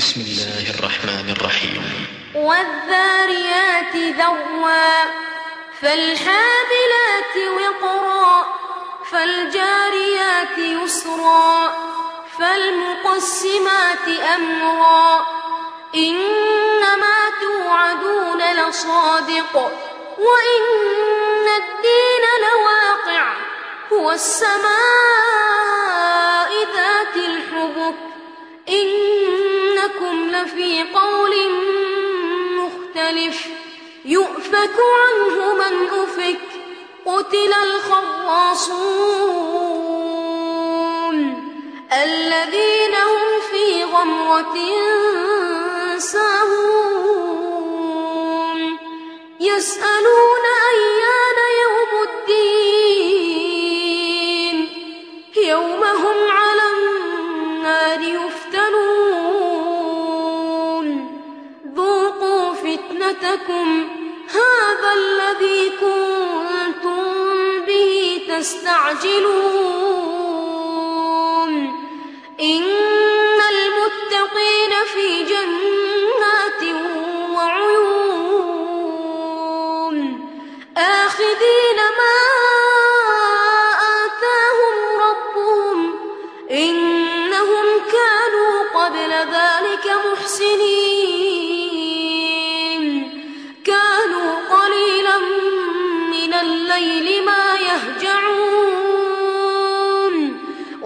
بسم الله الرحمن الرحيم. والذاريات ذروا فالحاملات وقرا فالجاريات يسرا فالمقسمات أمرا. إنما توعدون لصادق وإن الدين لواقع هو السماء ذات الحبك. إنكم لفي قول مختلف. يؤفك عنه من أفك قتل الخراصون. الذين هم في غمرة ساهون. يسألون تستعجلون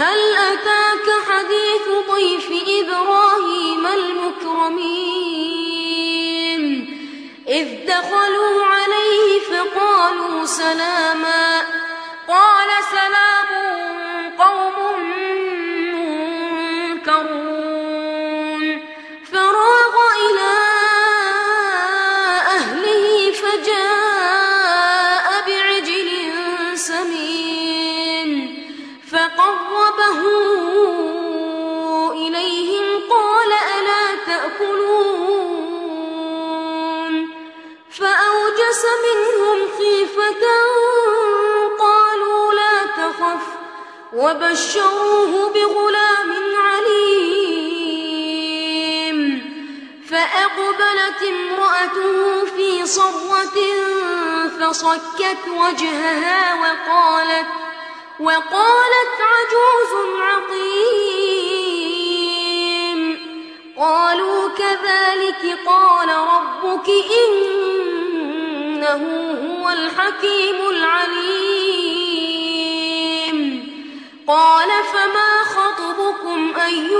هل أتاك حديث ضيف إبراهيم المكرمين؟ إذ دخلوا عليه فقالوا سلاما. قال سلام. منهم خيفة قالوا لا تخف وبشروه بغلام عليم فأقبلت امرأته في صرة فصكت وجهها وقالت وقالت عجوز عقيم قالوا كذلك قال ربك إنه هو الحكيم العليم. قال فما خطبكم أيها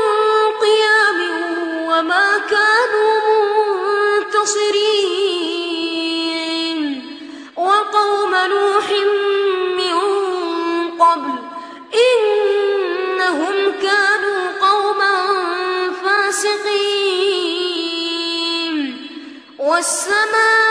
والسماء